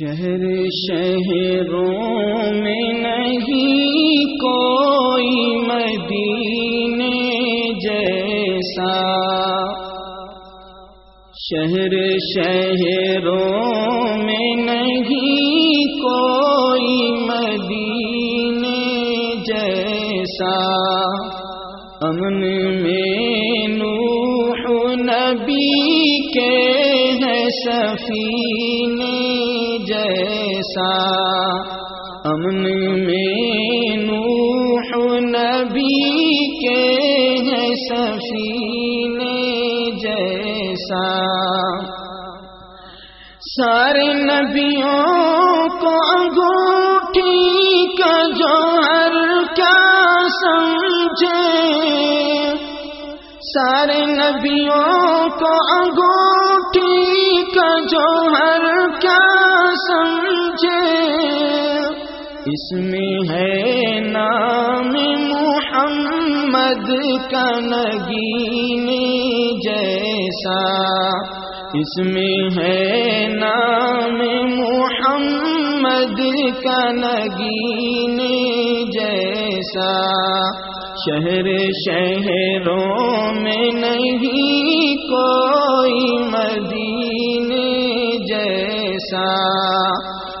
شہر شہروں میں نہیں کوئی مدینے جیسا۔ شہر شہروں میں نہیں کوئی مدینے جیسا۔ امن میں نوح نبی کے ہے سفینے۔ جیسا امن میں نوح نبی کے ہے سفینے جیسا۔ سارے نبیوں کو انگوٹھی کا جوہر کیا سمجھے۔ سارے نبیوں کو انگوٹھی کا جوہر کیا سمجھے۔ اس میں ہے نام محمد کا نگین جیسا اس میں ہے نام محمد کا نگین جیسا شہر شہروں میں نہیں کوئی مدین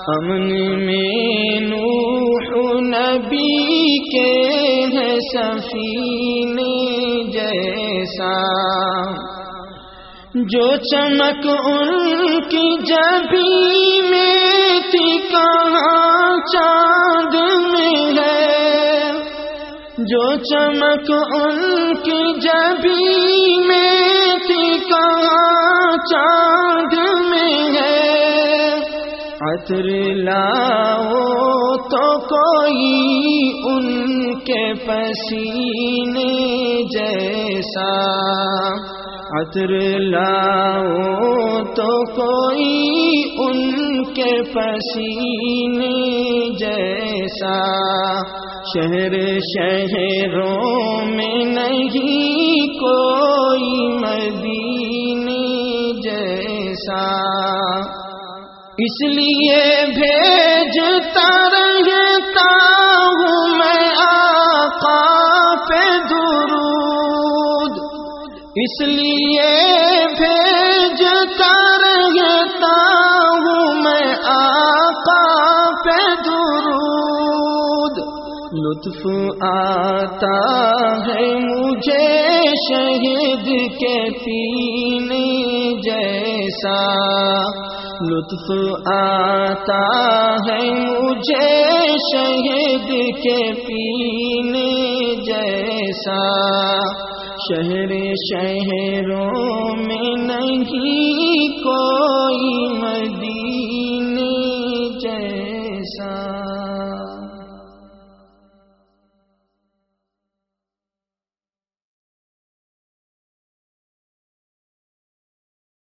امن میں نوح نبی کے ہے سفین جیسا۔ جو چمک ان کی جبی میں تھی، کہاں چاند میں ہے؟ جو چمک ان کی جبی میں عطر لاؤ تو کوئی ان کے پسینے جیسا۔ عطر لاؤ تو کوئی ان کے پسینے جیسا۔ شہر شہروں میں نہیں اس لیے بھیجتا رہتا ہوں میں آقا پہ درود۔ اس لیے بھیجتا لطف آتا ہے مجھے شہید کے پینے جیسا۔ لطف آتا ہے مجھے شہید کے پینے جیسا۔ شہر شہروں میں نہیں کو